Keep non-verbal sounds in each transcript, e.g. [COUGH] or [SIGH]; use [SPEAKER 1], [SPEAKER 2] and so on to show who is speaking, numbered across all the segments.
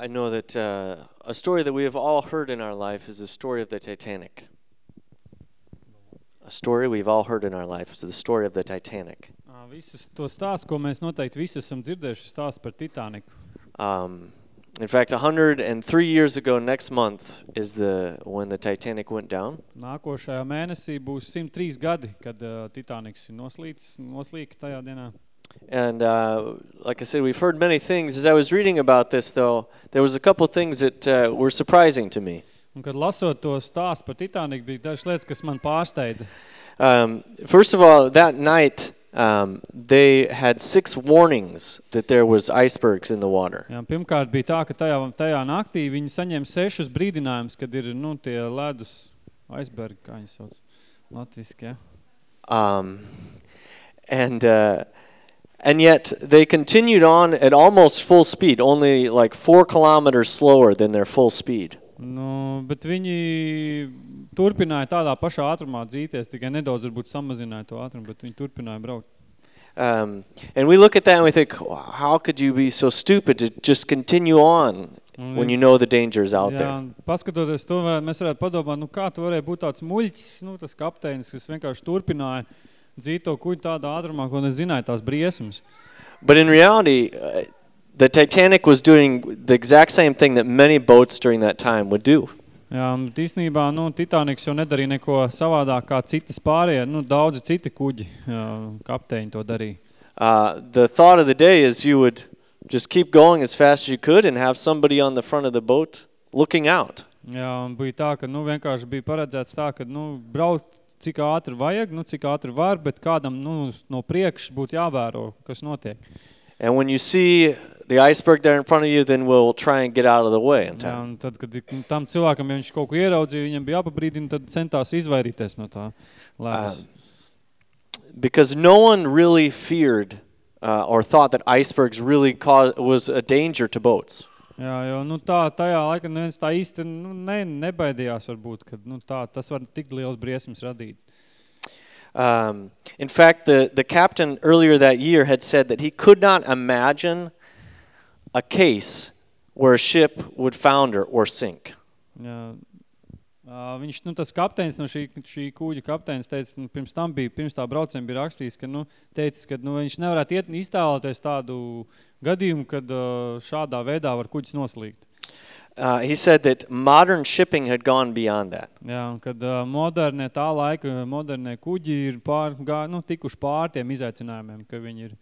[SPEAKER 1] I know that uh, a story that we have all heard in our life is the story of the Titanic. A story we've all heard in our life is the story of the Titanic.
[SPEAKER 2] Visus to stāstu, ko mēs noteikti visi esam dzirdējuši, stāstu par Titaniku.
[SPEAKER 1] Um, in fact, 103 years ago next month is the when the Titanic went down.
[SPEAKER 2] Nākošajā mēnesī būs 103 gadi, kad uh, Titaniks ir noslīts, noslīka tajā dienā.
[SPEAKER 1] And uh, like I said, we've heard many things. As I was reading about this, though, there was a couple things that uh, were surprising to me.
[SPEAKER 2] Un, kad lasot to stāstu par Titaniku, bija dažas lietas, kas man pārsteidza.
[SPEAKER 1] Um, first of all, that night um, they had six warnings that there was icebergs in the water.
[SPEAKER 2] Jā, pirmkārt bija tā, ka tajā, tajā naktī viņi saņem sešus brīdinājumus, kad ir nu, tie ledus aizbergi, kā viņi sauc latviski, ja?
[SPEAKER 1] Um, and uh, and yet they continued on at almost full speed, only like four kilometers slower than their full speed.
[SPEAKER 2] Nu, bet viņi turpināja tādā pašā ātrumā dzīties, tikai nedaudz varbūt samazināja to ātrumu, bet viņi turpināja braukt.
[SPEAKER 1] Um, and we look at that and we think, how could you be so stupid to just continue on
[SPEAKER 2] Un
[SPEAKER 1] when
[SPEAKER 2] vi-
[SPEAKER 1] you know the dangers out
[SPEAKER 2] Jā,
[SPEAKER 1] there?
[SPEAKER 2] un paskatoties to, var- mēs varētu padomāt, nu kā tu varēja būt tāds muļķis, nu tas kapteinis, kas vienkārši turpināja dzīt to kuģi tādā ātrumā, ko nezināja tās briesmas.
[SPEAKER 1] But in reality, uh, the Titanic was doing the exact same thing that many boats during that time would do.
[SPEAKER 2] Jā, un īstenībā, nu, Titaniks jau nedarīja neko savādāk kā citas pārējie, nu, daudzi citi kuģi, jā, kapteiņi to darīja.
[SPEAKER 1] Uh, the thought of the day is you would just keep going as fast as you could and have somebody on the front of the boat looking out.
[SPEAKER 2] Jā, un bija tā, ka, nu, vienkārši bija paredzēts tā, ka, nu, braukt cik ātri vajag, nu, cik ātri var, bet kādam, nu, no priekš būtu jāvēro, kas notiek.
[SPEAKER 1] And when you see the iceberg there in front of you, then we'll try and get out of the way in
[SPEAKER 2] Jā, un tad, kad tam cilvēkam, ja viņš kaut ko ieraudzīja, viņam bija jāpabrīdina, tad centās izvairīties no tā.
[SPEAKER 1] Um, Because no one really feared uh, or thought that icebergs really cause, was a danger to boats.
[SPEAKER 2] Jā, jo, nu, tā, tajā laikā neviens tā īsti, nu, ne, nebaidījās varbūt, kad, nu, tā, tas var tik liels briesmas radīt.
[SPEAKER 1] Um, in fact, the, the captain earlier that year had said that he could not imagine a case where a ship would founder or sink.
[SPEAKER 2] Jā. Viņš, nu, tas kapteinis no šī, šī kuģa kapteinis teica, nu, pirms tam bija, pirms tā brauciena bija rakstījis, ka, nu, teicis, ka, nu, viņš nevarētu iet, iztēloties tādu gadījumu, kad ā, šādā veidā var kuģis noslīgt.
[SPEAKER 1] Uh, he said that modern shipping had gone beyond that.
[SPEAKER 2] Jā, un kad ā, modernie tā laika, modernie kuģi ir pār, gā, nu, tikuši pār tiem izaicinājumiem, ka viņi ir,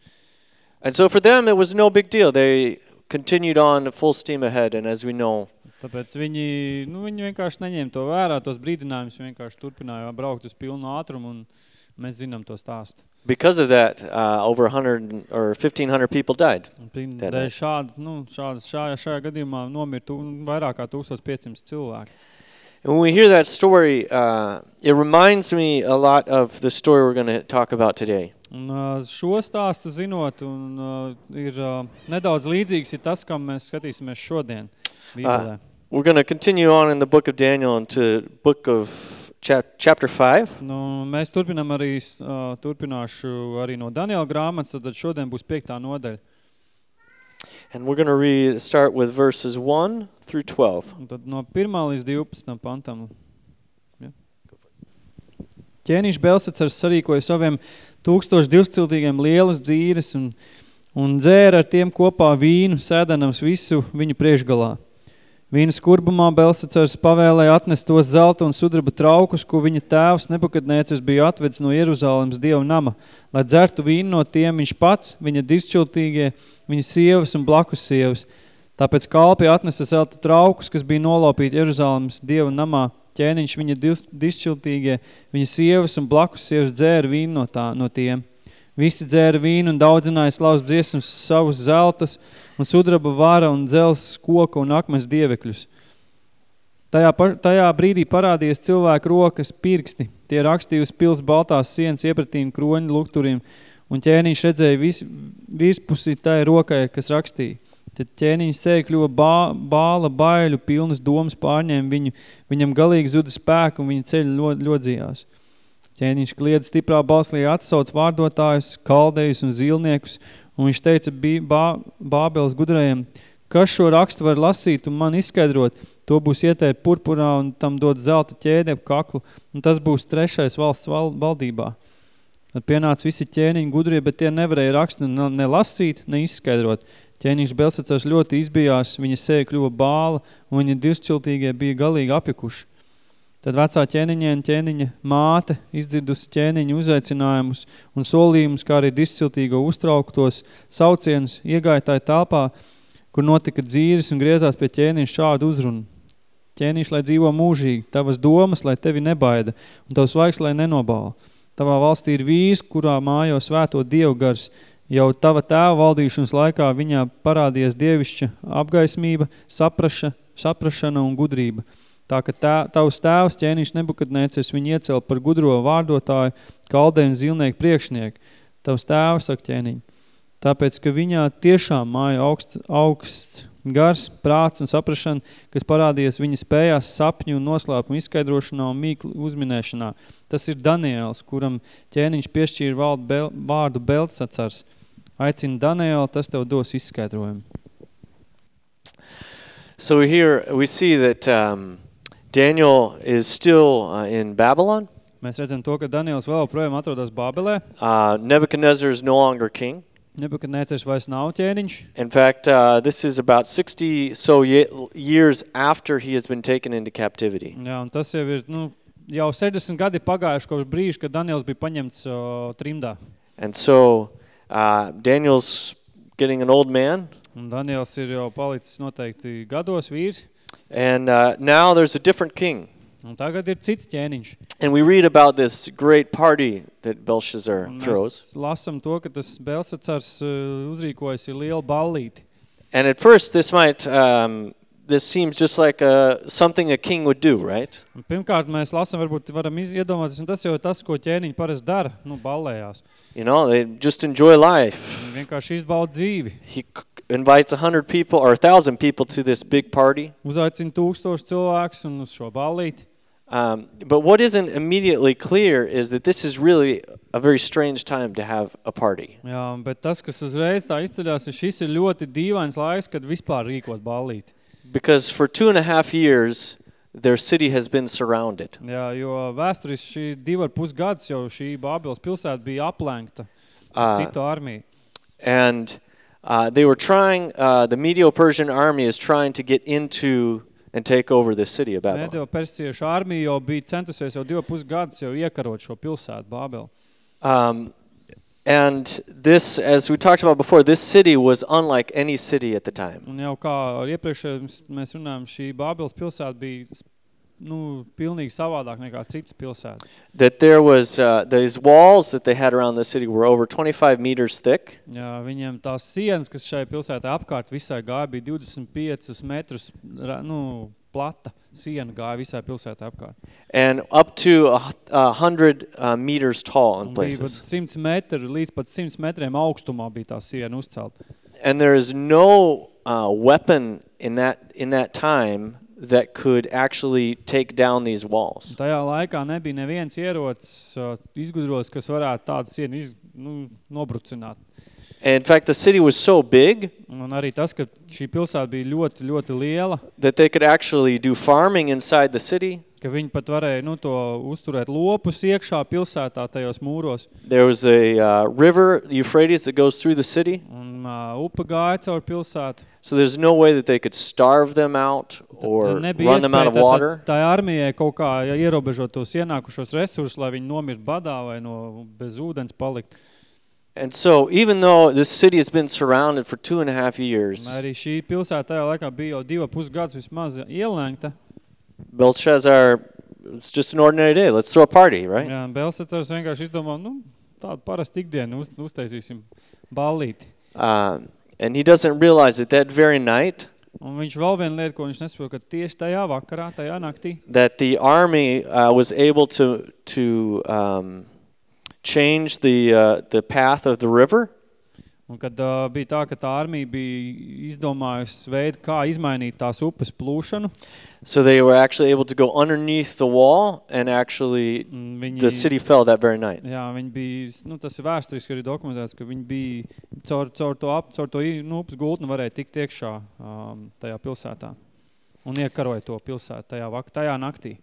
[SPEAKER 1] And so for them, it was no big deal. They continued on full steam ahead, and as we know,
[SPEAKER 2] tāpēc viņi, nu, viņi vienkārši neņēma to vērā, tos brīdinājumus vienkārši turpināja braukt uz pilnu ātrumu, un mēs zinām to stāstu.
[SPEAKER 1] because of that, uh, over 100 or 1,500 people died.
[SPEAKER 2] Dēļ šāda, nu, šāda, šajā, šajā gadījumā nomir tu, vairāk kā 1500 cilvēki.
[SPEAKER 1] And when we hear that story, uh, it reminds me a lot of the story we're going to talk about today.
[SPEAKER 2] Un ā, šo stāstu zinot, un uh, ir uh, nedaudz līdzīgs ir tas, kam mēs skatīsimies šodien Bībelē.
[SPEAKER 1] We're going to continue on in the book of Daniel into book of chap- chapter 5.
[SPEAKER 2] Nu, mēs turpinam arī, uh, turpināšu arī no Daniela grāmatas, tad šodien būs piektā nodaļa.
[SPEAKER 1] And we're going to read, start with verses 1 through 12.
[SPEAKER 2] Un tad no 1 līdz 12 pantam. Ja. Ķēniņš Belsacars sarīkoja saviem 1200 lielas dzīres un, un dzēra ar tiem kopā vīnu, sēdinams visu viņu priekšgalā. Vīna skurbumā Belsacars pavēlēja atnest tos zelta un sudraba traukus, ko viņa tēvs Nebukadnēcers bija atvedis no Jeruzalemes dieva nama, lai dzertu vīnu no tiem viņš pats, viņa dišķiltīgie, viņa sievas un blakus sievas. Tāpēc kalpi atnesa zelta traukus, kas bija nolaupīti Jeruzalemes dieva namā. Ķēniņš viņa dis- dišķiltīgie, viņa sievas un blakus sievas dzēra vīnu no, tā, no tiem. Visi dzēra vīnu un daudzināja slavas dziesmas savus zeltas un sudraba vara un dzels koka un akmens dievekļus. Tajā, par, tajā brīdī parādījās cilvēku rokas pirksti. Tie rakstīja uz pils baltās sienas iepratīm kroņu lukturiem, un ķēniņš redzēja vis, virspusī tai rokai, kas rakstīja. Tad ķēniņš sēja kļuva bā, bāla baiļu, pilnas domas pārņēma viņu, viņam galīgi zuda spēku un viņa ceļa ļo, ļodzījās. Ķēniņš kliedz stiprā balslī atsauc vārdotājus, kaldējus un zilniekus, un viņš teica bā, Bābeles gudrajiem, kas šo rakstu var lasīt un man izskaidrot, to būs ietērt purpurā un tam dod zelta ķēdi ap kaklu, un tas būs trešais valsts val valdībā. Tad pienāca visi ķēniņi gudrie, bet tie nevarēja rakstu ne, ne lasīt, ne izskaidrot. Ķēniņš Belsacars ļoti izbijās, viņa sēja kļuva bāla, un viņa divšķiltīgie bija galīgi apjukuši. Tad vecā ķēniņa un ķēniņa māte izdzirdusi ķēniņa uzaicinājumus un solījumus, kā arī disciltīgo uztrauktos saucienus, tā telpā, kur notika dzīves un griezās pie ķēniņa šādu uzrunu. Ķēniņš, lai dzīvo mūžīgi, tavas domas, lai tevi nebaida, un tavs vaigs, lai nenobāla. Tavā valstī ir vīrs, kurā mājo svēto dievu gars, jau tava tēva valdīšanas laikā viņā parādījies dievišķa apgaismība, sapraša, saprašana un gudrība – Tā ka tā, tavs tēvs ķēniņš Nebukadnēcers viņu iecēla par gudro vārdotāju, kaldēju zīlnieku priekšnieku. Tavs tēvs, saka ķēniņ. Tāpēc, ka viņā tiešām māja augsts, augsts gars, prāts un saprašana, kas parādījies viņa spējās sapņu un noslēpumu izskaidrošanā un mīklu uzminēšanā. Tas ir Daniels, kuram ķēniņš piešķīra bel, vārdu Beltsacars. Aicina Danielu, tas tev dos izskaidrojumu.
[SPEAKER 1] So here we see that um, Daniel is still uh, in Babylon.
[SPEAKER 2] Mēs redzam to, ka Daniels vēl projām atrodas Bābelē.
[SPEAKER 1] Uh, Nebuchadnezzar is no longer king.
[SPEAKER 2] Nebukadnēcers vairs nav ķēniņš.
[SPEAKER 1] In fact, uh, this is about 60 so ye years after he has been taken into captivity.
[SPEAKER 2] Jā, un tas jau ir, nu, jau 60 gadi pagājuši kopš brīža, kad Daniels bija paņemts uh, trimdā.
[SPEAKER 1] And so uh, Daniel's getting an old man.
[SPEAKER 2] Un Daniels ir jau palicis noteikti gados vīrs.
[SPEAKER 1] And uh, now there's a different king.
[SPEAKER 2] Un tagad ir cits ķēniņš.
[SPEAKER 1] And we read about this great party that Belshazzar
[SPEAKER 2] Un
[SPEAKER 1] throws.
[SPEAKER 2] mēs lasam to, ka tas Belsacars uh, uzrīkojas ir liela ballīti.
[SPEAKER 1] And at first this might um, this seems just like a, something a king would do, right?
[SPEAKER 2] Un pirmkārt mēs lasam, varbūt varam iz- iedomāties, un tas jau ir tas, ko ķēniņi parasti dara, nu, ballējās.
[SPEAKER 1] You know, they just enjoy life.
[SPEAKER 2] Viņi vienkārši izbauda dzīvi.
[SPEAKER 1] He c- invites a hundred people or a thousand people to this big party.
[SPEAKER 2] Uzaicina tūkstoši cilvēks un uz šo ballīti.
[SPEAKER 1] Um, but what isn't immediately clear is that this is really a very strange time to have a party.
[SPEAKER 2] Jā, bet tas, kas uzreiz tā izceļās, ir šis ir ļoti dīvains laiks, kad vispār rīkot ballīti.
[SPEAKER 1] Because for two and a half years, their city has been surrounded.
[SPEAKER 2] Jā, jo vēsturiski šī divi ar pus gads jau šī Bābils pilsēta bija aplenkta ar citu armiju.
[SPEAKER 1] And uh, they were trying, uh, the Medo-Persian army is trying to get into and take over the city of Babylon.
[SPEAKER 2] Medio persiešu armija jau bija centusies jau divi pus gadus jau iekarot šo pilsētu Bābeli.
[SPEAKER 1] Um, and this, as we talked about before, this city was unlike any city at the time.
[SPEAKER 2] Un jau kā ar iepriekšējo mums- mēs runājam, šī Bābeles pilsēta bija nu, pilnīgi savādāk nekā citas pilsētas.
[SPEAKER 1] That there was, uh, these walls that they had around the city were over 25 meters thick.
[SPEAKER 2] Jā, viņiem tās sienas, kas šai pilsētai apkārt visai gāja, bija 25 metrus nu, plata siena gāja visai pilsētai apkārt.
[SPEAKER 1] and up to a, a hundred uh, meters tall in
[SPEAKER 2] Un bija pat
[SPEAKER 1] places.
[SPEAKER 2] 100 metri, līdz pat 100 metriem augstumā bija tā siena uzcelta.
[SPEAKER 1] And there is no uh, weapon in that in that time that could actually take down these walls.
[SPEAKER 2] Un tajā laikā nebija neviens ierocis uh, izgudros, kas varētu tādu sienu iz, nu, nobrucināt.
[SPEAKER 1] And in fact, the city was so big
[SPEAKER 2] Un arī tas, ka šī pilsēta bija ļoti, ļoti liela,
[SPEAKER 1] that they could actually do farming inside the city.
[SPEAKER 2] ka viņi pat varēja nu, to uzturēt lopus iekšā pilsētā tajos mūros.
[SPEAKER 1] There was a uh, river, Euphrates, that goes through the city.
[SPEAKER 2] Un uh, upe gāja caur pilsētu.
[SPEAKER 1] So there's no way that they could starve them out or
[SPEAKER 2] Tad nebija
[SPEAKER 1] run them out of
[SPEAKER 2] iespēja
[SPEAKER 1] water.
[SPEAKER 2] tā, tā armijai kaut kā ja, ierobežot tos ienākušos resursus, lai viņi nomirt badā vai no bez ūdens palikt.
[SPEAKER 1] And so even though this city has been surrounded for two and a half years,
[SPEAKER 2] Un arī šī pilsēta tajā laikā bija jau divi pusgadus vismaz ielēgta.
[SPEAKER 1] Belshazzar, it's just an ordinary day. Let's throw a party, right?
[SPEAKER 2] Jā, Belsacars vienkārši izdomā, nu, tādu parastu ikdienu uz, uztaisīsim ballīti.
[SPEAKER 1] Um, and he doesn't realize it that very night
[SPEAKER 2] Un viņš vēl viena lieta, ko viņš nesaprot, ka tieši tajā vakarā, tajā naktī,
[SPEAKER 1] that the army uh, was able to to um, change the uh, the path of the river,
[SPEAKER 2] Un kad uh, bija tā, ka tā armija bija izdomājusi veidu, kā izmainīt tās upes plūšanu,
[SPEAKER 1] So they were actually able to go underneath the wall, and actually
[SPEAKER 2] un viņi,
[SPEAKER 1] the city fell that very night.
[SPEAKER 2] jā, viņi bija, nu, tas ir vēsturiski arī dokumentēts, ka viņi bija caur, caur to, ap, caur to i- nu, upes gultni varēja tikt iekšā um, tajā pilsētā. Un iekaroja to pilsētu tajā, vak, tajā naktī.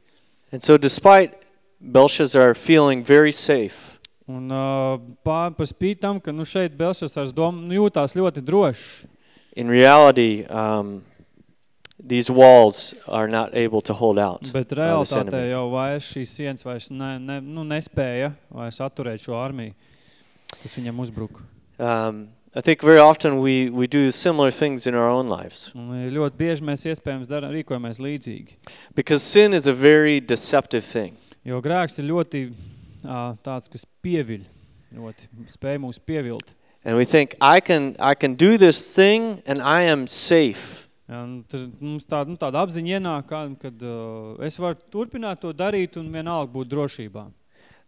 [SPEAKER 1] And so, despite Belshazzar feeling very safe,
[SPEAKER 2] Un uh, pār, par spīt tam, ka nu, šeit Belšasars dom, nu, jūtās ļoti drošs.
[SPEAKER 1] in reality, um, these walls are not able to hold out.
[SPEAKER 2] Bet
[SPEAKER 1] uh, this
[SPEAKER 2] realitātē
[SPEAKER 1] enemy.
[SPEAKER 2] jau vairs šīs sienas vairs ne, ne, nu, nespēja vairs atturēt šo armiju, kas viņam uzbruka.
[SPEAKER 1] Um, I think very often we, we do similar things in our own lives
[SPEAKER 2] Un ļoti bieži mēs iespējams dara, rīkojamies līdzīgi.
[SPEAKER 1] because sin is a very deceptive thing.
[SPEAKER 2] Jo grēks ir ļoti uh, tāds, kas pieviļ, ļoti spēj mūs pievilt.
[SPEAKER 1] And we think, I can, I can do this thing and I am safe.
[SPEAKER 2] Ja, un tad mums tāda, nu, tāda apziņa ienāk, kādam, kad uh, es varu turpināt to darīt un vienalga būt drošībā.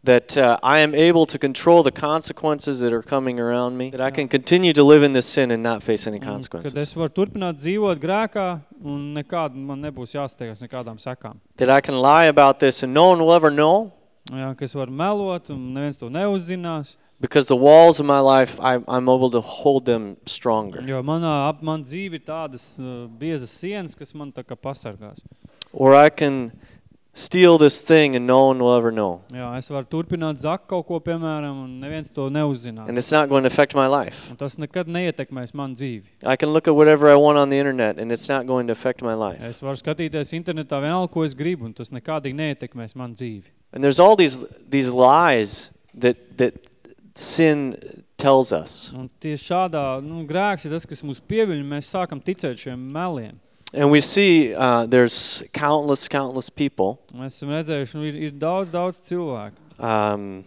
[SPEAKER 1] That uh, I am able to control the consequences that are coming around me. That I can continue to live in this sin and not face any
[SPEAKER 2] Un Kad
[SPEAKER 1] consequences.
[SPEAKER 2] es varu turpināt dzīvot grēkā un nekād, man nebūs jāsteigas nekādām sekām.
[SPEAKER 1] That I can lie about this and no one will ever know
[SPEAKER 2] Jā, ka es varu melot un neviens to neuzzinās.
[SPEAKER 1] Because the walls of my life, I, I'm able to hold them stronger.
[SPEAKER 2] Jo manā, ap man dzīvi ir tādas uh, biezas sienas, kas man tā kā pasargās.
[SPEAKER 1] Or I can steal this thing and no one will ever know.
[SPEAKER 2] Jā, es varu turpināt zakt kaut ko, piemēram, un neviens to neuzzinās.
[SPEAKER 1] And it's not going to affect my life.
[SPEAKER 2] Un tas nekad neietekmēs man dzīvi.
[SPEAKER 1] I can look at whatever I want on the internet and it's not going to affect my life.
[SPEAKER 2] Es varu skatīties internetā vienalga, ko es gribu, un tas nekādīgi neietekmēs man dzīvi.
[SPEAKER 1] And there's all these these lies that that sin tells us.
[SPEAKER 2] Un tieši šādā, nu, grēks ir tas, kas mūs pieviļ, un mēs sākam ticēt šiem meliem.
[SPEAKER 1] And we see uh, there's countless, countless people,
[SPEAKER 2] Mēs esam redzējuši, nu, ir, ir daudz, daudz cilvēku.
[SPEAKER 1] um,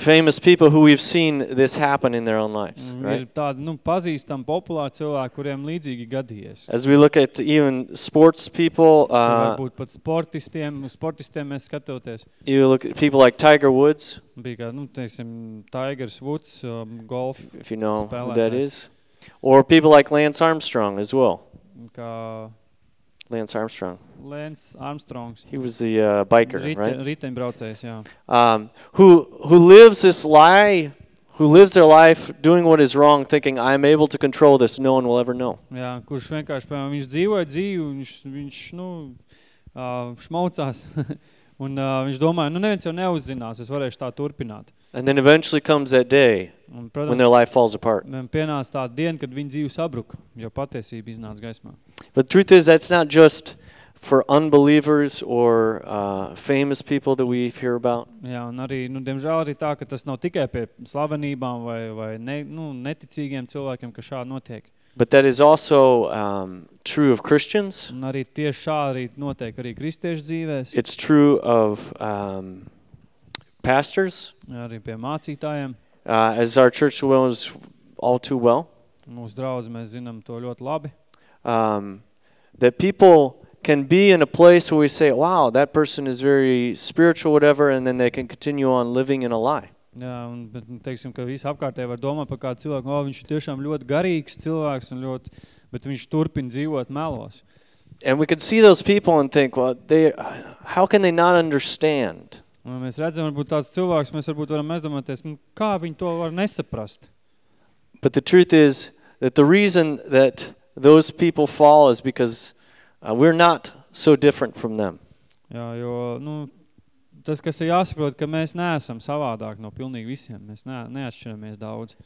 [SPEAKER 1] famous people who we've seen this happen in their own lives,
[SPEAKER 2] Un Ir
[SPEAKER 1] right?
[SPEAKER 2] tādi, nu, pazīstami, populāri cilvēki, kuriem līdzīgi gadījies.
[SPEAKER 1] As we look at even sports people,
[SPEAKER 2] Uh,
[SPEAKER 1] uh,
[SPEAKER 2] varbūt pat sportistiem, uz sportistiem mēs skatoties.
[SPEAKER 1] you look at people like Tiger Woods,
[SPEAKER 2] Bija kā, nu, teiksim, Tigers Woods, um, golf,
[SPEAKER 1] if you know who
[SPEAKER 2] Spēlētājs.
[SPEAKER 1] that is, or people like Lance Armstrong as well.
[SPEAKER 2] kā
[SPEAKER 1] Lance Armstrong.
[SPEAKER 2] Lance Armstrongs.
[SPEAKER 1] He was the uh, biker,
[SPEAKER 2] Rite,
[SPEAKER 1] right?
[SPEAKER 2] Riteņbraucējs, jā.
[SPEAKER 1] um, who who lives this lie, who lives their life doing what is wrong, thinking I'm able to control this. No one will ever know.
[SPEAKER 2] jā. Kurš vienkārši, piemēram, viņš dzīvoja dzīvi, viņš, viņš nu, uh, šmaucās. [LAUGHS] un uh, viņš domāja, nu neviens jau neuzzinās, es varēšu tā turpināt.
[SPEAKER 1] And then eventually comes that day
[SPEAKER 2] Un,
[SPEAKER 1] when their life falls apart.
[SPEAKER 2] Pienāca tā diena, kad viņa dzīve sabruka, jo patiesība iznāca gaismā.
[SPEAKER 1] But the truth is, that's not just for unbelievers or uh, famous people that we hear about.
[SPEAKER 2] Jā, un arī, nu, diemžēl arī tā, ka tas nav tikai pie slavenībām vai, vai ne, nu, neticīgiem cilvēkiem, ka šādi notiek.
[SPEAKER 1] But that is also um, true of Christians.
[SPEAKER 2] Un arī tieši šādi arī notiek arī kristiešu dzīvēs,
[SPEAKER 1] It's true of um, pastors,
[SPEAKER 2] arī pie mācītājiem.
[SPEAKER 1] uh, as our church knows all too well.
[SPEAKER 2] Mūsu draudzi mēs zinām to ļoti labi.
[SPEAKER 1] um, that people can be in a place where we say, wow, that person is very spiritual, whatever, and then they can continue on living in a lie.
[SPEAKER 2] Jā, un, bet, nu, teiksim, ka visi apkārtēji var domāt par kādu cilvēku, o, viņš ir tiešām ļoti garīgs cilvēks, un ļoti, bet viņš turpina dzīvot melos.
[SPEAKER 1] And we can see those people and think, well, they, how can they not understand?
[SPEAKER 2] Un mēs redzam, varbūt tāds cilvēks, mēs varbūt varam aizdomāties, nu, kā viņi to var nesaprast.
[SPEAKER 1] But the truth is that the reason that those people fall is because uh, we're not so different from them.
[SPEAKER 2] Jā, jo, nu, tas, kas ir jāsaprot, ka mēs neesam savādāk no pilnīgi visiem. Mēs ne, neatšķiramies daudz.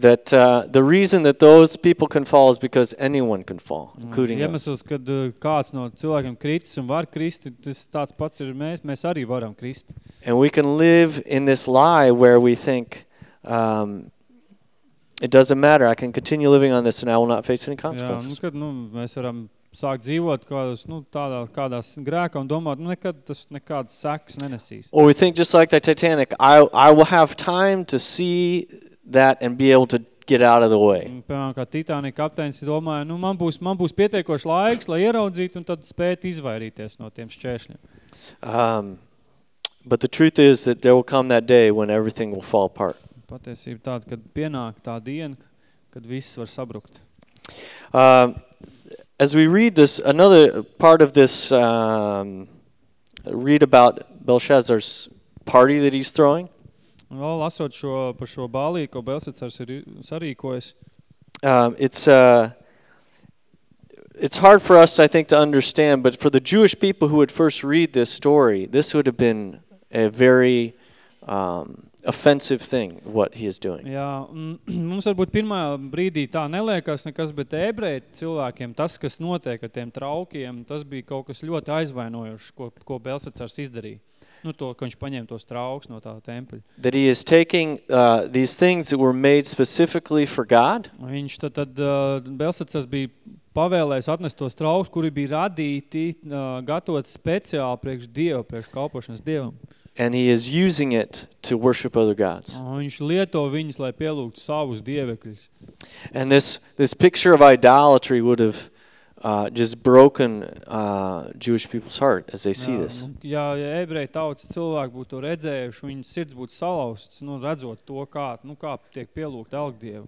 [SPEAKER 1] That uh, the reason that those people can fall is because anyone can fall,
[SPEAKER 2] Un
[SPEAKER 1] including us.
[SPEAKER 2] Iemesls, kad uh, kāds no cilvēkiem kritis un var krist, tas tāds pats ir mēs, mēs arī varam krist.
[SPEAKER 1] And we can live in this lie where we think, um, it doesn't matter. I can continue living on this and I will not face any
[SPEAKER 2] Jā, nu,
[SPEAKER 1] consequences.
[SPEAKER 2] kad nu, mēs varam sākt dzīvot kādos, nu, tādā, kādās grēkā un domāt, nu, nekad tas nekādas sekas nenesīs.
[SPEAKER 1] Or we think just like the Titanic, I, I will have time to see that and be able to get out of the way.
[SPEAKER 2] Un, Piemēram, kā Titanika kapteinis domāja, nu, man būs, man būs pietiekoši laiks, lai ieraudzītu un tad spēt izvairīties no tiem šķēršļiem.
[SPEAKER 1] Um, but the truth is that there will come that day when everything will fall apart.
[SPEAKER 2] Patiesība tāda, kad pienāk tā diena, kad viss var sabrukt.
[SPEAKER 1] Um, as we read this, another part of this, um, read about Belshazzar's party that he's throwing.
[SPEAKER 2] Vēl lasot šo, par šo bālī, ko Belsacars ir sarīkojis,
[SPEAKER 1] Um, it's uh, it's hard for us, I think, to understand. But for the Jewish people who would first read this story, this would have been a very um, offensive thing. What he is doing.
[SPEAKER 2] Jā, un [CLEARS THROAT] mums varbūt pirmā brīdī tā neliekas nekas, bet ebreju cilvēkiem tas, kas notiek ar tiem traukiem, tas bija kaut kas ļoti aizvainojošs, ko, ko Belsacars izdarīja. Nu, to, ka viņš paņēma tos trauks no tā tempeļa.
[SPEAKER 1] That he is taking uh, these things that were made specifically for God,
[SPEAKER 2] Viņš tad, tad uh, Belsacars bija pavēlējis atnest tos trauks, kuri bija radīti, uh, gatavot speciāli priekš Dievu, priekš kalpošanas Dievam.
[SPEAKER 1] And he is using it to worship other gods.
[SPEAKER 2] Un Viņš lieto viņus, lai pielūgtu savus dievekļus.
[SPEAKER 1] And this this picture of idolatry would have uh, just broken uh, Jewish people's heart as they see
[SPEAKER 2] Jā,
[SPEAKER 1] this.
[SPEAKER 2] nu, Ja, ja ebreju tautas cilvēki būtu to redzējuši, viņu sirds būtu salauzts, nu, redzot to, kā, nu, kā tiek pielūgt elgdievu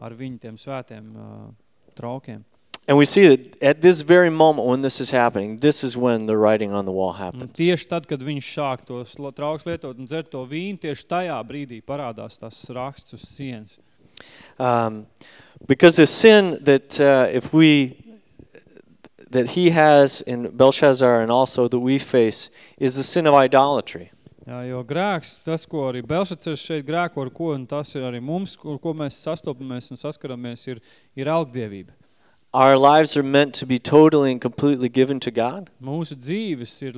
[SPEAKER 2] ar viņu tiem svētiem uh, traukiem.
[SPEAKER 1] And we see that at this very moment when this is happening, this is when the writing on the wall
[SPEAKER 2] Un
[SPEAKER 1] happens.
[SPEAKER 2] tieši tad, kad viņš sāk to trauks lietot un dzert to vīnu, tieši tajā brīdī parādās tas raksts uz sienas.
[SPEAKER 1] Um, because the sin that uh, if we that he has in Belshazzar and also that we face is the sin of idolatry.
[SPEAKER 2] Jā, jo grēks, tas, ko arī Belsacers šeit grēko, ar ko, un tas ir arī mums, kur, ko mēs sastopamies un saskaramies, ir, ir algdievība.
[SPEAKER 1] Our lives are meant to be totally and completely given to God.
[SPEAKER 2] Mūsu dzīves ir,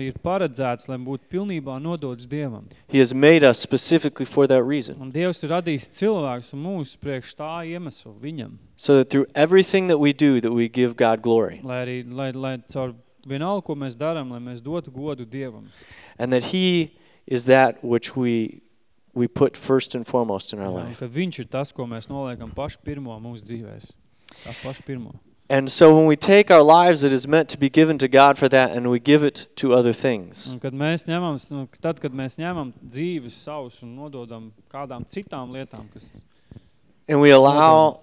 [SPEAKER 2] ir paredzēts, lai būtu pilnībā nodots Dievam.
[SPEAKER 1] He has made us specifically for that reason.
[SPEAKER 2] Un Dievs ir radījis cilvēkus un mūsu priekš tā iemeslu viņam,
[SPEAKER 1] So that through everything that we do that we give God glory.
[SPEAKER 2] lai arī, lai, lai caur vienalga, ko mēs darām, lai mēs dotu godu Dievam.
[SPEAKER 1] And that he is that which we we put first and foremost in our life.
[SPEAKER 2] ka viņš ir tas, ko mēs noliekam pašu pirmo mūsu dzīvēs. Tā pašu pirmo.
[SPEAKER 1] And so when we take our lives that is meant to be given to God for that and we give it to other things.
[SPEAKER 2] Un kad mēs ņemam, nu, tad, kad mēs ņemam dzīves savus un nododam kādām citām lietām, kas
[SPEAKER 1] And we allow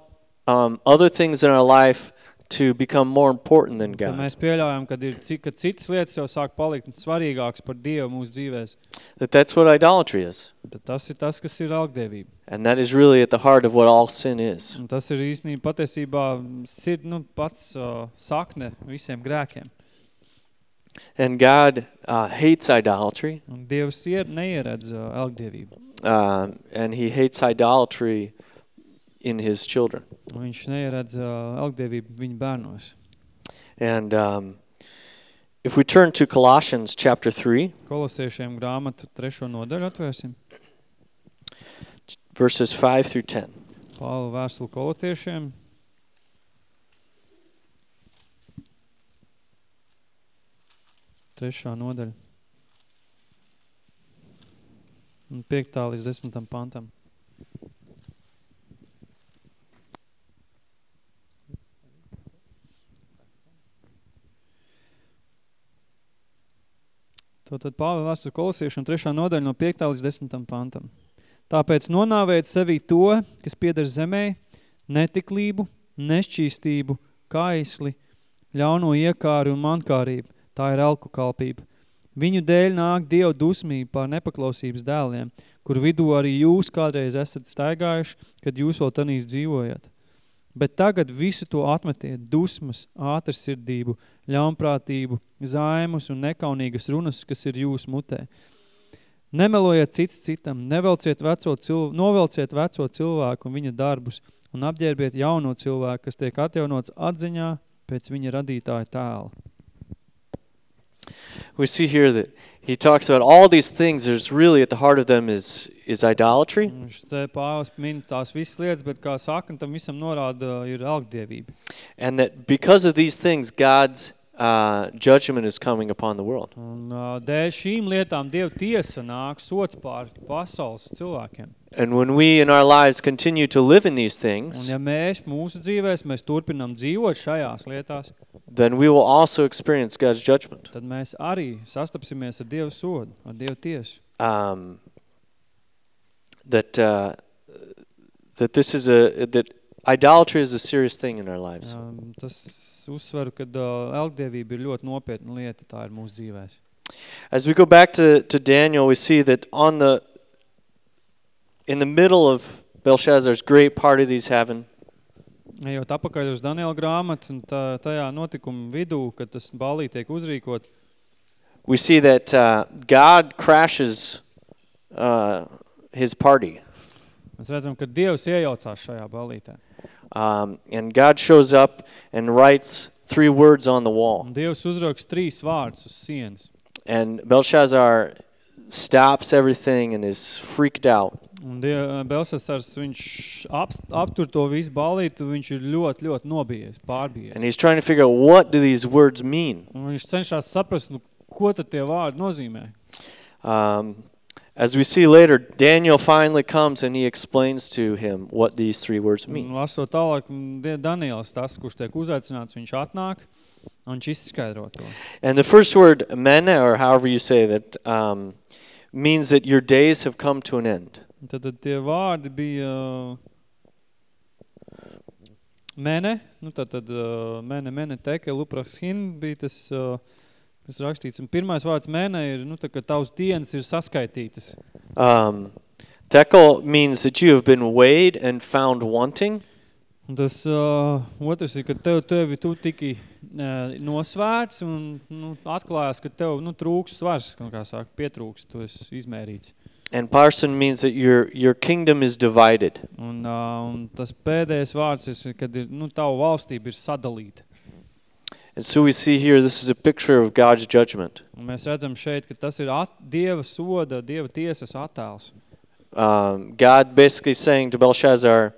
[SPEAKER 1] um, other things in our life to become more important than God.
[SPEAKER 2] mēs pieļaujam, kad ir citas lietas jau sāk palikt svarīgākas par Dievu mūsu dzīvēs,
[SPEAKER 1] That that's what idolatry is.
[SPEAKER 2] tad tas ir tas, kas ir algdievība.
[SPEAKER 1] And that is really at the heart of what all sin is.
[SPEAKER 2] Un tas ir īstenībā patiesībā sird, nu, pats uh, sakne visiem grēkiem.
[SPEAKER 1] And God uh, hates idolatry.
[SPEAKER 2] Un Dievs ier, neieredz uh, algdievību.
[SPEAKER 1] Um, and he hates idolatry in his children.
[SPEAKER 2] Un viņš neieredz uh, algdievību viņa bērnos.
[SPEAKER 1] And um, if we turn to Colossians chapter 3,
[SPEAKER 2] Kolosiešiem grāmatu trešo nodaļu atvērsim.
[SPEAKER 1] verses 5 through 10.
[SPEAKER 2] Pāla vēstuli kolotiešiem. Trešā nodaļa. Un piektā līdz desmitam pantam. Tātad Pāvela vēstures kolosiešiem trešā nodaļa no 5. līdz 10. pantam. Tāpēc nonāvējiet sevī to, kas pieder zemē, netiklību, nešķīstību, kaisli, ļauno iekāri un mankārību. Tā ir elku kalpība. Viņu dēļ nāk Dieva dusmība pār nepaklausības dēliem, kur vidū arī jūs kādreiz esat staigājuši, kad jūs vēl tanīs dzīvojat. Bet tagad visu to atmetiet – dusmas, ātrsirdību, ļaunprātību, zaimus un nekaunīgas runas, kas ir jūsu mutē. Nemelojiet cits citam, nevelciet veco cilv novelciet veco cilvēku un viņa darbus un apģērbiet jauno cilvēku, kas tiek atjaunots atziņā pēc viņa radītāja tēla.
[SPEAKER 1] We see here that he talks about all these things. There's really at the heart of them is, is idolatry.
[SPEAKER 2] Algdievība.
[SPEAKER 1] And that because of these things, God's uh, judgment is coming upon the world.
[SPEAKER 2] Un uh, dēļ šīm lietām Dieva tiesa nāk sots pār pasaules cilvēkiem.
[SPEAKER 1] And when we in our lives continue to live in these
[SPEAKER 2] Un
[SPEAKER 1] things,
[SPEAKER 2] ja mēs mūsu dzīvēs, mēs turpinām dzīvot šajās lietās,
[SPEAKER 1] then we will also experience God's judgment.
[SPEAKER 2] tad mēs arī sastapsimies ar Dievu sodu, ar Dievu tiesu.
[SPEAKER 1] Um, that uh, that this is a that idolatry is a serious thing in our lives.
[SPEAKER 2] Um, tas uzsveru, ka uh, elgdievība ir ļoti nopietna lieta, tā ir mūsu dzīvēs.
[SPEAKER 1] As we go back to, to Daniel, we see that on the in the middle of Belshazzar's great party that he's having,
[SPEAKER 2] Ejot apakaļ uz Daniela grāmatu un tā, tajā notikuma vidū, kad tas balī tiek uzrīkot,
[SPEAKER 1] we see that uh, God crashes uh, his party.
[SPEAKER 2] mēs redzam, ka Dievs iejaucās šajā balītē.
[SPEAKER 1] Um, and God shows up and writes three words on the wall.
[SPEAKER 2] Un Dievs uzrauks trīs vārdus uz sienas.
[SPEAKER 1] And Belshazzar stops everything and is freaked out.
[SPEAKER 2] Un Die- Belsasars, viņš ap, aptur to visu balītu, viņš ir ļoti, ļoti nobijies,
[SPEAKER 1] And
[SPEAKER 2] pārbijies.
[SPEAKER 1] he's trying to figure out what do these words mean.
[SPEAKER 2] Un viņš cenšas saprast, nu, ko tad tie vārdi nozīmē.
[SPEAKER 1] Um, as we see later, Daniel finally comes and he explains to him what these three words
[SPEAKER 2] Un
[SPEAKER 1] mean.
[SPEAKER 2] lasot tālāk, un Die- Daniels, tas, kurš tiek uzaicināts, viņš atnāk un viņš izskaidro to.
[SPEAKER 1] And the first word, mene, or however you say that, um, means that your days have come to an end.
[SPEAKER 2] Un Tad, tad tie vārdi bija mene, nu tad, tad uh, mene, mene, teke, luprashin bija tas, uh, tas rakstīts. Un pirmais vārds mene ir, nu, tā, ka tavs dienas ir saskaitītas.
[SPEAKER 1] Um, tekel means that you have been weighed and found wanting.
[SPEAKER 2] Un tas uh, otrs ir, ka tev, tevi tu tiki uh, nosvērts un nu, atklājās, ka tev nu, trūks svars, kā saka, pietrūks, tu esi izmērīts.
[SPEAKER 1] And parson means that your, your kingdom is divided.
[SPEAKER 2] Un, uh, un tas pēdējais vārds ir, kad ir, nu, tavu valstība ir sadalīta.
[SPEAKER 1] And so we see here, this is a picture of God's judgment.
[SPEAKER 2] Un mēs redzam šeit, ka tas ir at, Dieva soda, Dieva tiesas attēls.
[SPEAKER 1] Um, God basically saying to Belshazzar,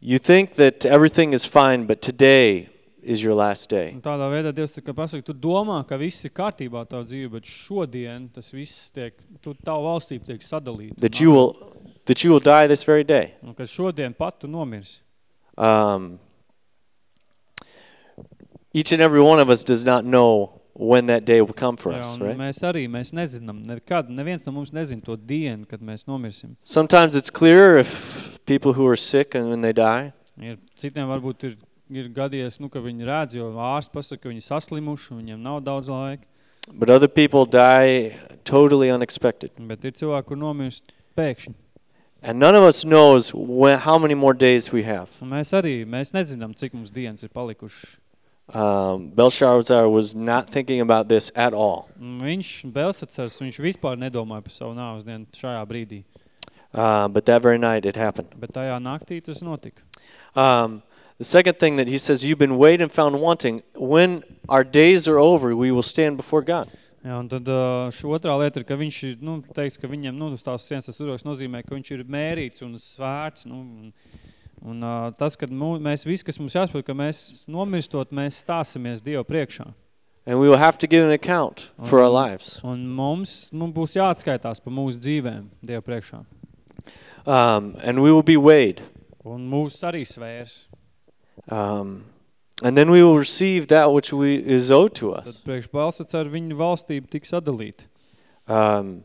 [SPEAKER 1] you think that everything is fine, but today is your last day.
[SPEAKER 2] Un tādā veidā Dievs tā kā pasaka, tu domā, ka viss ir kārtībā tavu dzīvi, bet šodien tas viss tiek, tu, tavu valstība tiek sadalīta.
[SPEAKER 1] That you will, that you will die this very day.
[SPEAKER 2] Un ka šodien pat tu nomirsi.
[SPEAKER 1] Um, each and every one of us does not know when that day will come for
[SPEAKER 2] Jā,
[SPEAKER 1] us,
[SPEAKER 2] un
[SPEAKER 1] right?
[SPEAKER 2] mēs arī, mēs nezinām, nekad, neviens no mums nezin to dienu, kad mēs nomirsim.
[SPEAKER 1] Sometimes it's clearer if people who are sick and when they die.
[SPEAKER 2] Ir, citiem varbūt ir, ir gadies, nu, ka viņi redz, jo ārsts pasaka, ka viņi saslimuši, un viņiem nav daudz laika.
[SPEAKER 1] But other people die totally unexpected.
[SPEAKER 2] Bet ir cilvēki, kur nomirst pēkšņi.
[SPEAKER 1] And none of us knows when, how many more days we have.
[SPEAKER 2] Un mēs arī, mēs nezinām, cik mums dienas ir palikušas.
[SPEAKER 1] Um, Belshazzar was not thinking about this at all.
[SPEAKER 2] Un Viņš, Belsacers, viņš vispār nedomāja par savu nāves dienu šajā brīdī.
[SPEAKER 1] Uh, but that very night it happened.
[SPEAKER 2] Bet tajā naktī tas notika.
[SPEAKER 1] Um, the second thing that he says, you've been weighed and found wanting. When our days are over, we will stand before God.
[SPEAKER 2] Jā, un tad uh, šo otrā lieta ir, ka viņš ir, nu, teiks, ka viņam, nu, uz tās sienas tas uzroks nozīmē, ka viņš ir mērīts un svērts, nu, un, un uh, tas, kad mū, mēs visi, kas mums jāsaprot, ka mēs nomirstot, mēs stāsimies Dievu priekšā.
[SPEAKER 1] And we will have to give an account for our lives.
[SPEAKER 2] Un mums, mums būs jāatskaitās par mūsu dzīvēm Dievu priekšā.
[SPEAKER 1] Um, and we will be weighed.
[SPEAKER 2] Un mūs arī svērs.
[SPEAKER 1] Um, and then we will receive that which we, is owed to
[SPEAKER 2] Tad
[SPEAKER 1] us.
[SPEAKER 2] priekš balsats ar viņu valstību tiks sadalīta.
[SPEAKER 1] Um,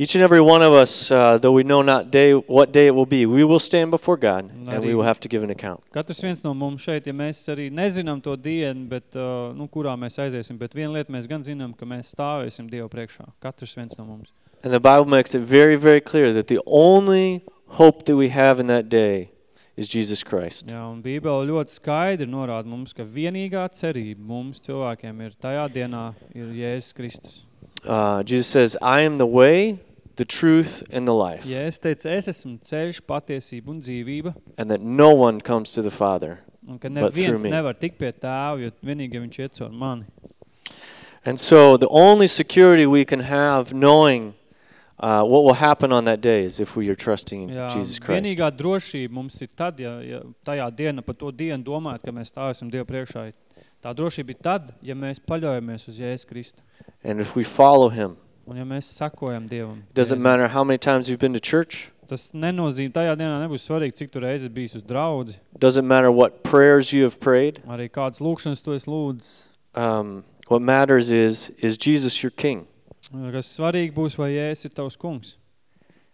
[SPEAKER 1] each and every one of us, uh, though we know not day what day it will be, we will stand before God and we will have to give an account.
[SPEAKER 2] Katrs viens no mums šeit, ja mēs arī nezinām to dienu, bet, uh, nu, kurā mēs aiziesim, bet viena lieta mēs gan zinām, ka mēs stāvēsim Dievu priekšā. Katrs viens no mums.
[SPEAKER 1] And the Bible makes it very, very clear that the only hope that we have in that day is Jesus Christ.
[SPEAKER 2] Jā, un Bībele ļoti skaidri norāda mums, ka vienīgā cerība mums cilvēkiem ir tajā dienā ir Jēzus Kristus.
[SPEAKER 1] Uh, Jesus says, I am the way, the truth, and the life,
[SPEAKER 2] Jēzus teica, es esmu ceļš, patiesība un dzīvība,
[SPEAKER 1] and that no one comes to the Father.
[SPEAKER 2] un ka
[SPEAKER 1] But through
[SPEAKER 2] neviens
[SPEAKER 1] me.
[SPEAKER 2] nevar tikt pie tēva, jo vienīgi ja viņš iet caur mani.
[SPEAKER 1] And so the only security we can have knowing uh, what will happen on that day is if we are trusting in
[SPEAKER 2] Jā,
[SPEAKER 1] Jesus Christ.
[SPEAKER 2] vienīgā drošība mums ir tad, ja, ja tajā diena, par to dienu domājot, ka mēs stāvēsim Dievu priekšā. Tā drošība ir tad, ja mēs paļaujamies uz Jēzus Kristu.
[SPEAKER 1] And if we follow him,
[SPEAKER 2] Un ja mēs sakojam Dievam.
[SPEAKER 1] it doesn't matter how many times you've been to church,
[SPEAKER 2] Tas nenozīmē, tajā dienā nebūs svarīgi, cik tu reizi bijis uz draudzi,
[SPEAKER 1] doesn't matter what prayers you have prayed.
[SPEAKER 2] arī kādas lūkšanas tu esi lūdzis.
[SPEAKER 1] Um, what matters is, is Jesus your king?
[SPEAKER 2] Kas svarīgi būs, vai Jēzus ir tavs kungs.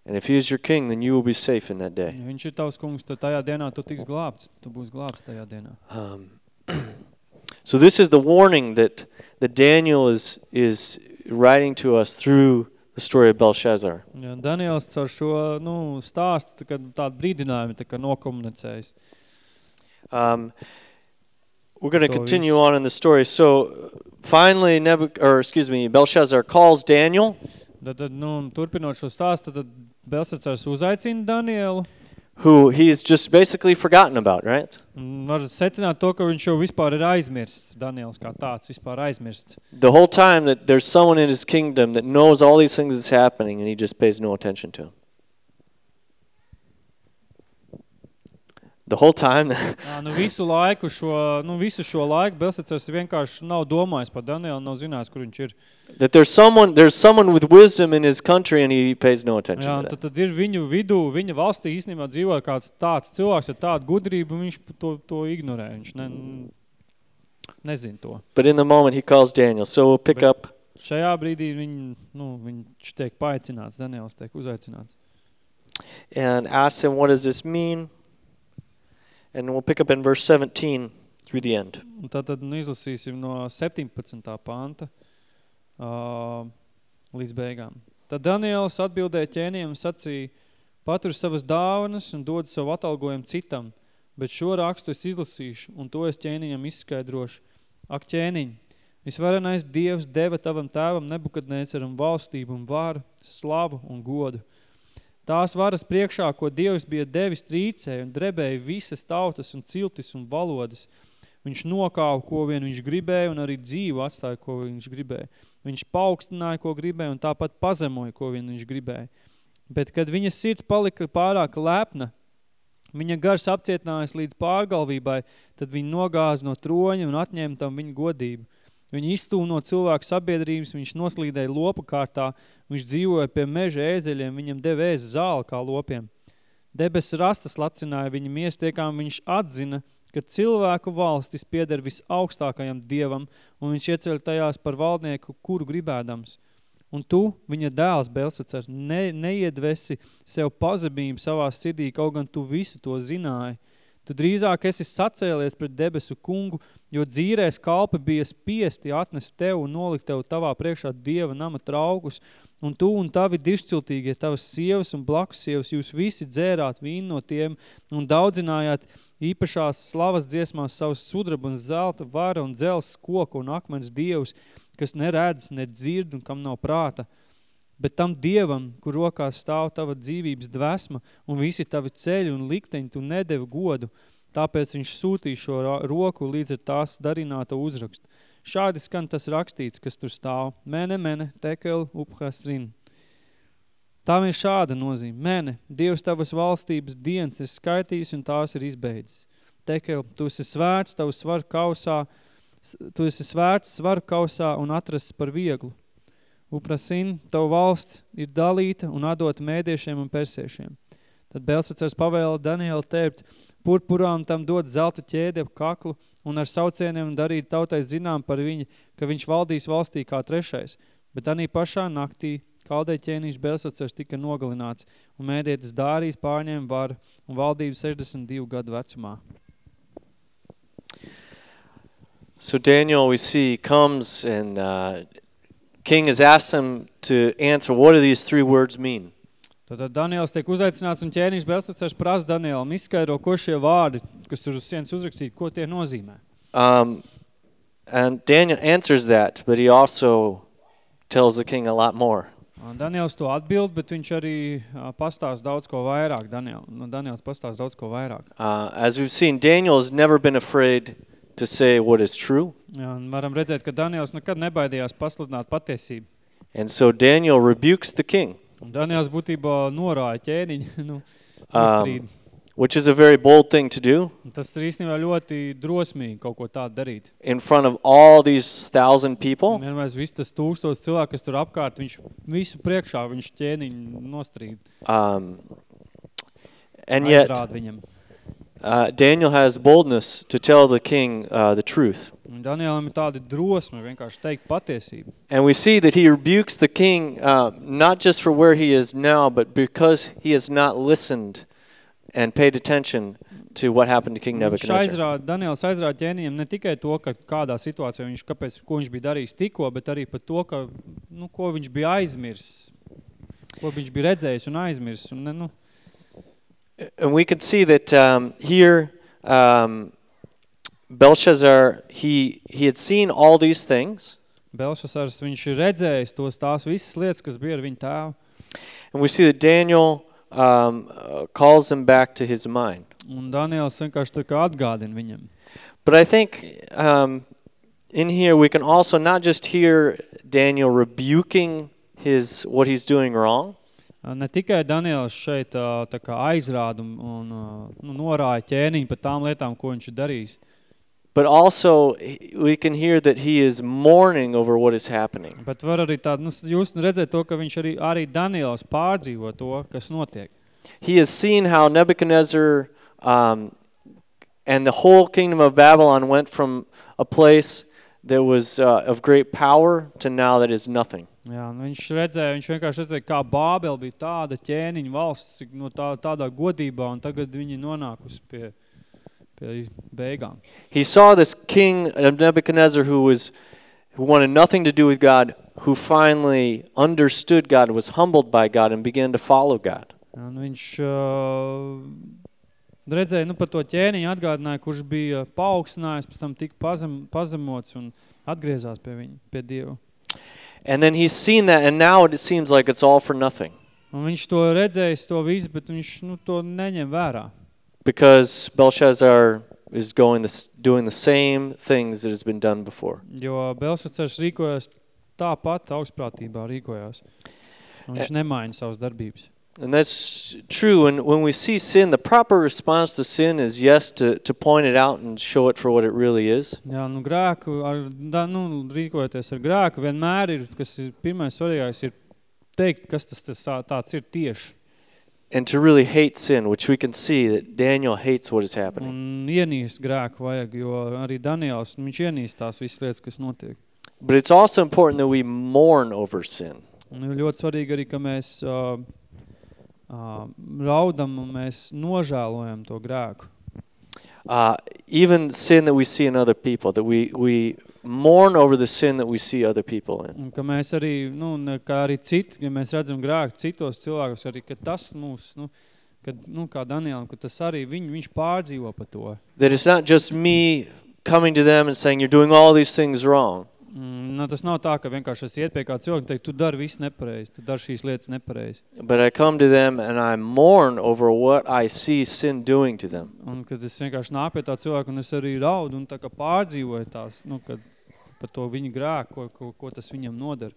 [SPEAKER 1] And if he is your king, then you will be safe in that day.
[SPEAKER 2] Ja viņš ir tavs kungs, tad tajā dienā tu tiks glābts. Tu būsi glābts tajā dienā.
[SPEAKER 1] Um, [CLEARS THROAT] so this is the warning that, that Daniel is, is writing to us through the story of Belshazzar.
[SPEAKER 2] Ja, Daniels ar šo nu, stāstu tā kā tādu brīdinājumu tā kā nokomunicējis.
[SPEAKER 1] Um, we're going to
[SPEAKER 2] So
[SPEAKER 1] continue
[SPEAKER 2] he's-
[SPEAKER 1] on in the story. So finally, Nebuch- or excuse me, Belshazzar calls Daniel,
[SPEAKER 2] Tad, tad nu, turpinot šo stāstu, tad Belsacars uzaicina Danielu.
[SPEAKER 1] Who he's just basically forgotten about, right?
[SPEAKER 2] Var secināt to, ka viņš jau vispār ir aizmirsts. Daniels kā tāds vispār aizmirsts.
[SPEAKER 1] The whole time that there's someone in his kingdom that knows all these things that's happening, and he just pays no attention to him. The whole time, [LAUGHS]
[SPEAKER 2] nu visu laiku šo, nu visu šo laiku vienkārši nav domājis par Danielu, nav zinājis, kur viņš ir.
[SPEAKER 1] that there's someone there's someone with wisdom in his country, and he pays no attention
[SPEAKER 2] Jā,
[SPEAKER 1] to that.
[SPEAKER 2] tad, tad ir viņu vidū, viņa valstī īstenībā dzīvo kāds tāds cilvēks ar tādu gudrību, viņš to, to ignorē. Viņš ne, nezin to.
[SPEAKER 1] But in the moment, he calls Daniel. So we'll pick
[SPEAKER 2] But-
[SPEAKER 1] up
[SPEAKER 2] Šajā brīdī viņ, nu, viņš tiek paaicināts, Daniels tiek uzaicināts.
[SPEAKER 1] and ask him, What does this mean? And we'll pick up in verse 17 through the end.
[SPEAKER 2] Un tad, tad nu, izlasīsim no 17. panta uh, līdz beigām. Tad Daniels atbildēja ķēniem un sacīja, patur savas dāvanas un dod savu atalgojumu citam, bet šo rakstu es izlasīšu un to es ķēniņam izskaidrošu. Ak, ķēniņ, visvarenais Dievs deva tavam tēvam Nebukadnēceram valstību un varu, slavu un godu. Tās varas priekšā, ko Dievs bija devis trīcē un drebēja visas tautas un ciltis un valodas, Viņš nokāva, ko vien viņš gribēja, un arī dzīvu atstāja, ko viņš gribēja. Viņš paukstināja, ko gribēja, un tāpat pazemoja, ko vien viņš gribēja. Bet, kad viņa sirds palika pārāk lepna, viņa gars apcietinājās līdz pārgalvībai, tad viņa nogāza no troņa un atņēma tam viņa godību. Viņa izstūma no cilvēku sabiedrības, viņš noslīdēja lopu kārtā, viņš dzīvoja pie meža ēzeļiem, viņam devēs zāli kā lopiem. Debes rastas lacināja viņa miestiekām, viņš atzina, ka cilvēku valstis pieder visaugstākajam dievam, un viņš ieceļ tajās par valdnieku, kuru gribēdams. Un tu, viņa dēls Belsacers, ne, neiedvesi sev pazemību savā sirdī, kaut gan tu visu to zināji. Tu drīzāk esi sacēlies pret debesu kungu, jo dzīrēs kalpi bija spiesti atnest tev un nolikt tev tavā priekšā dieva nama traukus, un tu un tavi dišciltīgie, tavas sievas un blakus sievas, jūs visi dzērāt vīnu no tiem un daudzinājāt īpašās slavas dziesmās savus sudraba un zelta, vara un dzels, koku un akmens dievus, kas neredz, ne dzird un kam nav prāta. Bet tam dievam, kur rokās stāv tava dzīvības dvēsma un visi tavi ceļi un likteņi, tu nedevi godu, tāpēc viņš sūtīja šo roku līdz ar tās darināto uzrakstu. Šādi skan tas rakstīts, kas tur stāv. Mene, mene, tekel, uphas rin. Tā ir šāda nozīme. Mene, Dievs tavas valstības dienas ir skaitījis un tās ir izbeidzis. Tekel, tu esi svērts tavu svaru kausā, tu esi svērts svaru kausā un atrasts par vieglu. Uprasin, tavu valsts ir dalīta un atdota mēdiešiem un persiešiem. Tad Belsacers pavēla Danielu tērpt purpurām tam dot zelta ķēdi ap kaklu un ar saucieniem darīt tautai zinām par viņu, ka viņš valdīs valstī kā trešais. Bet anī pašā naktī kaldei ķēnīši Belsacers tika nogalināts un mēdietis Dārijas pārņēma varu un valdību 62 gadu vecumā.
[SPEAKER 1] So Daniel, we see, comes and uh, king has asked him to answer what do these three words mean?
[SPEAKER 2] Tad Daniels tiek uzaicināts un ķēniņš Belsacers prasa Danielam izskaidro, ko šie vārdi, kas tur uz sienas uzrakstīti, ko tie nozīmē.
[SPEAKER 1] Um, and Daniel answers that, but he also tells the king a lot more.
[SPEAKER 2] Un Daniels to atbild, bet viņš arī ā, pastāst daudz ko vairāk. Daniel, nu, Daniels pastāst daudz ko vairāk.
[SPEAKER 1] Uh, as we've seen, Daniel has never been afraid to say what is true.
[SPEAKER 2] Jā, un varam redzēt, ka Daniels nekad nebaidījās pasludināt patiesību.
[SPEAKER 1] And so Daniel rebukes the king,
[SPEAKER 2] Un Daniels būtībā norāja ķēniņu, [LAUGHS] nu,
[SPEAKER 1] um,
[SPEAKER 2] nostrīd.
[SPEAKER 1] which is a very bold thing to do
[SPEAKER 2] Un Tas ir īstenībā ļoti drosmīgi kaut ko tādu darīt.
[SPEAKER 1] in front of all these thousand people.
[SPEAKER 2] Vienmēr viss tas tūkstos cilvēku, kas tur apkārt, viņš visu priekšā, viņš ķēniņu nostrīd.
[SPEAKER 1] Um, and yet,
[SPEAKER 2] aizrāda viņam.
[SPEAKER 1] Uh, Daniel has boldness to tell the king uh, the truth.
[SPEAKER 2] Un Danielam ir tāda drosme vienkārši teikt patiesību.
[SPEAKER 1] And we see that he rebukes the king uh, not just for where he is now, but because he has not listened and paid attention to what happened to King
[SPEAKER 2] Viņš
[SPEAKER 1] Nebuchadnezzar.
[SPEAKER 2] aizrāda, Daniels aizrāda ķēnijam ne tikai to, ka kādā situācijā viņš, kāpēc, ko viņš bija darījis tikko, bet arī par to, ka, nu, ko viņš bija aizmirsis, ko viņš bija redzējis un aizmirsis. Un, ne, nu,
[SPEAKER 1] And we can see that um, here, um, Belshazzar, he, he had seen all these things.
[SPEAKER 2] Belšasars, viņš ir redzējis tos tās visas lietas, kas bija ar viņu tēvu.
[SPEAKER 1] And we see that Daniel um, calls him back to his mind.
[SPEAKER 2] Un Daniels vienkārši tā kā atgādina viņam.
[SPEAKER 1] But I think um, in here we can also not just hear Daniel rebuking his what he's doing wrong,
[SPEAKER 2] Ne tikai Daniels šeit tā aizrāda un, un nu, norāja ķēniņu par tām lietām, ko viņš ir darījis,
[SPEAKER 1] but also we can hear that he is mourning over what is happening.
[SPEAKER 2] bet var arī tādu, nu, jūs redzēt to, ka viņš arī, arī Daniels pārdzīvo to, kas notiek.
[SPEAKER 1] He has seen how Nebuchadnezzar um, and the whole kingdom of Babylon went from a place that was uh, of great power to now that is nothing.
[SPEAKER 2] Jā, nu viņš redzēja, viņš vienkārši redzēja, kā Bābel bija tāda ķēniņa valsts, no tā, tādā godībā, un tagad viņi nonākusi pie, pie beigām.
[SPEAKER 1] He saw this king of Nebuchadnezzar who was who wanted nothing to do with God, who finally understood God, was humbled by God, and began to follow God.
[SPEAKER 2] Nu viņš uh, redzēja, nu par to ķēniņu atgādināja, kurš bija paaugstinājis, pēc tam tika pazem, pazemots un atgriezās pie viņa, pie Dieva.
[SPEAKER 1] And then he's seen that, and now it seems like it's all for nothing
[SPEAKER 2] Un viņš to redzējis, to visu, bet viņš nu, to neņem vērā.
[SPEAKER 1] because Belshazzar is going this, doing the same things that has been done before.
[SPEAKER 2] Jo Belsacers rīkojas tāpat augstprātībā rīkojās. Un viņš nemaina savas darbības.
[SPEAKER 1] And that's true. And when we see sin, the proper response to sin is yes, to, to point it out and show it for what it really is.
[SPEAKER 2] Jā, nu grēku, ar, da, nu, rīkojoties ar grēku, vienmēr ir, kas ir pirmais svarīgais, ir teikt, kas tas, tas tā- tāds ir tieši.
[SPEAKER 1] And to really hate sin, which we can see that Daniel hates what is happening.
[SPEAKER 2] Un ienīst grēku vajag, jo arī Daniels, viņš ienīst tās visas lietas, kas notiek.
[SPEAKER 1] But it's also important that we mourn over sin.
[SPEAKER 2] Un ir ļoti svarīgi arī, ka mēs uh, uh, raudam un mēs nožēlojam to grēku.
[SPEAKER 1] Uh, even sin that we see in other people, that we, we mourn over the sin that we see other people in.
[SPEAKER 2] Un ka mēs arī, nu, un kā arī citi, ja mēs redzam grēku citos cilvēkus, arī, ka tas mūs, nu, kad, nu, kā Danielam, ka tas arī viņ, viņš pārdzīvo par to.
[SPEAKER 1] That it's not just me coming to them and saying, you're doing all these things wrong.
[SPEAKER 2] Mm, nu, tas nav tā, ka vienkārši es iet pie kā cilvēku un teikt, tu dari visu nepareizi, tu dari šīs lietas nepareizi.
[SPEAKER 1] But I come to them and I mourn over what I see sin doing to them.
[SPEAKER 2] Un kad es vienkārši nāku pie tā cilvēka un es arī raudu un tā kā pārdzīvoju tās, nu, kad par to viņa grēku, ko, ko, ko tas viņam nodara.